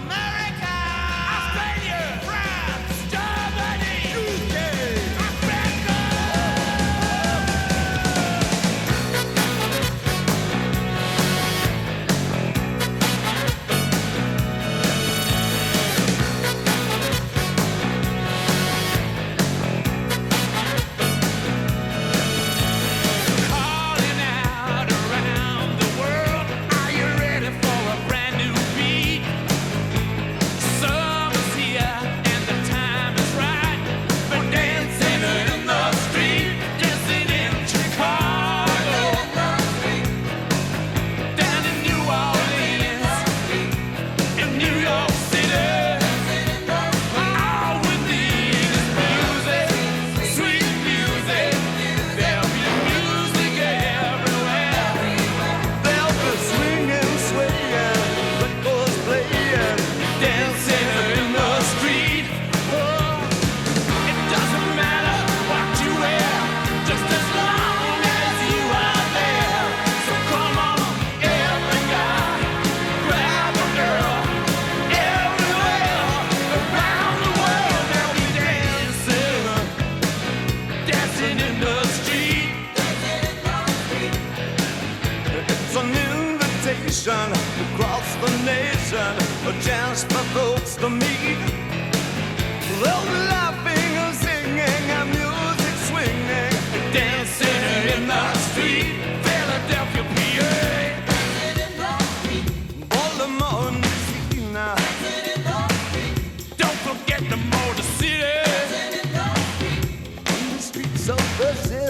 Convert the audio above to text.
man. across the nation, a chance for folks to meet. They'll São dois.